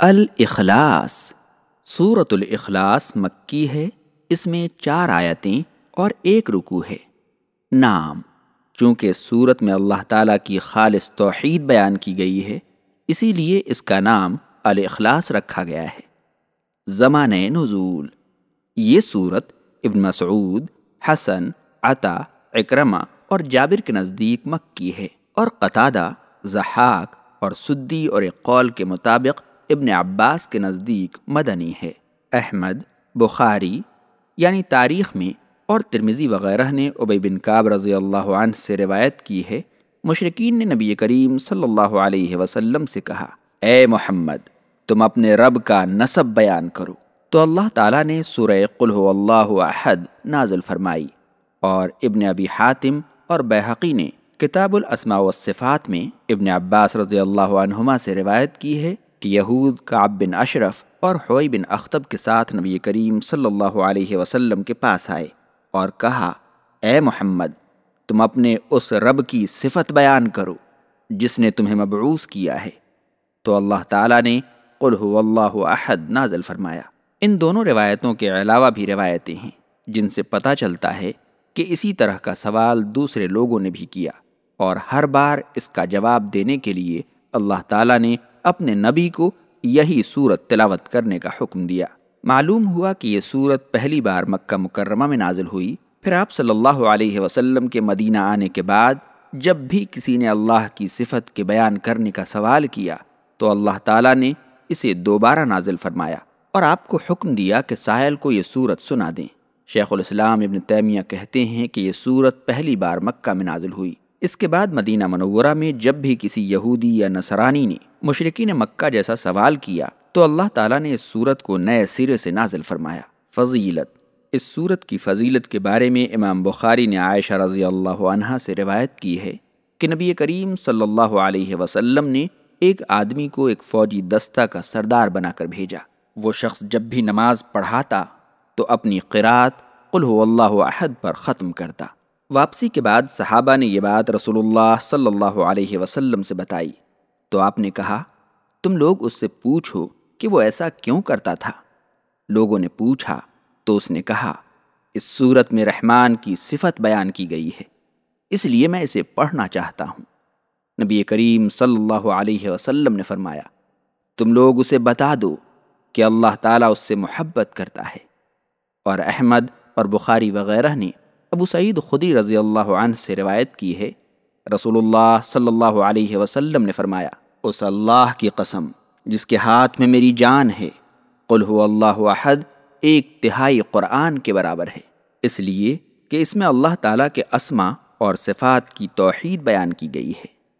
الاخلاص۔ سورت الاخلاص مکی ہے، اس میں چار آیتیں اور ایک رکو ہے۔ نام چونکہ سورت میں اللہ تعالیٰ کی خالص توحید بیان کی گئی ہے، اسی لیے اس کا نام الاخلاص رکھا گیا ہے۔ زمان نزول۔ یہ صورت ابن مسعود، حسن، عطا اکرما اور جابر کے نزدیک مکی ہے اور قطادہ زحاق اور سدی اور اقول کے مطابق ابن عباس کے نزدیک مدنی ہے۔ احمد، بخاری یعنی تاریخ میں اور ترمزی وغیرہ نے ابی بن کاب رضی اللہ عنہ سے روایت کی ہے۔ مشرقین نے نبی کریم صلی اللہ علیہ وسلم سے کہا، اے محمد، تم اپنے رب کا نصب بیان کرو۔ تو اللہ تعالیٰ نے سورہ قل هو اللہ احد نازل فرمائی۔ اور ابن ابی حاتم اور بحقی نے کتاب الاسماء والصفات میں ابن عباس رضی اللہ عنہما سے روایت کی ہے کہ یہود، کعب بن اشرف اور حوئی بن اختب کے ساتھ نبی کریم صلی اللہ علیہ وسلم کے پاس آئے اور کہا، اے محمد، تم اپنے اس رب کی صفت بیان کرو جس نے تمہیں مبعوث کیا ہے۔ تو اللہ تعالیٰ نے قل هو اللہ احد نازل فرمایا۔ ان دونوں روایتوں کے علاوہ بھی روایتیں ہیں جن سے پتہ چلتا ہے کہ اسی طرح کا سوال دوسرے لوگوں نے بھی کیا اور ہر بار اس کا جواب دینے کے لیے اللہ تعالیٰ نے اپنے نبی کو یہی صورت تلاوت کرنے کا حکم دیا۔ معلوم ہوا کہ یہ صورت پہلی بار مکہ مکرمہ میں نازل ہوئی۔ پھر آپ صلی اللہ علیہ وسلم کے مدینہ آنے کے بعد جب بھی کسی نے اللہ کی صفت کے بیان کرنے کا سوال کیا تو اللہ تعالیٰ نے اسے دوبارہ نازل فرمایا اور آپ کو حکم دیا کہ ساحل کو یہ صورت سنا دیں۔ شیخ الاسلام ابن تیمیہ کہتے ہیں کہ یہ صورت پہلی بار مکہ میں نازل ہوئی۔ اس کے بعد مدینہ منورہ میں جب بھی کسی یہودی یا نصرانی نے مشرقین مکہ جیسا سوال کیا تو اللہ تعالیٰ نے اس صورت کو نئے سرے سے نازل فرمایا۔ فضیلت۔ اس صورت کی فضیلت کے بارے میں امام بخاری نے عائشہ رضی اللہ عنہ سے روایت کی ہے کہ نبی کریم صلی اللہ علیہ وسلم نے ایک آدمی کو ایک فوجی دستہ کا سردار بنا کر بھیجا۔ وہ شخص جب بھی نماز پڑھاتا تو اپنی قرآت قل هو اللہ احد پر ختم کرتا۔ واپسی کے بعد صحابہ نے یہ بات رسول اللہ صلی اللہ علیہ وسلم سے بتائی۔ تو آپ نے کہا، تم لوگ اس سے پوچھو کہ وہ ایسا کیوں کرتا تھا۔ لوگوں نے پوچھا، تو اس نے کہا، اس صورت میں رحمان کی صفت بیان کی گئی ہے، اس لیے میں اسے پڑھنا چاہتا ہوں۔ نبی کریم صلی اللہ علیہ وسلم نے فرمایا، تم لوگ اسے بتا دو کہ اللہ تعالیٰ اس سے محبت کرتا ہے۔ اور احمد اور بخاری وغیرہ نے ابو سعید خدی رضی اللہ عنہ سے روایت کی ہے، رسول اللہ صلی اللہ علیہ وسلم نے فرمایا، اس اللہ کی قسم، جس کے ہاتھ میں میری جان ہے، قل هو اللہ احد، ایک تہائی قرآن کے برابر ہے۔ اس لیے کہ اس میں اللہ تعالیٰ کے اسما اور صفات کی توحید بیان کی گئی ہے۔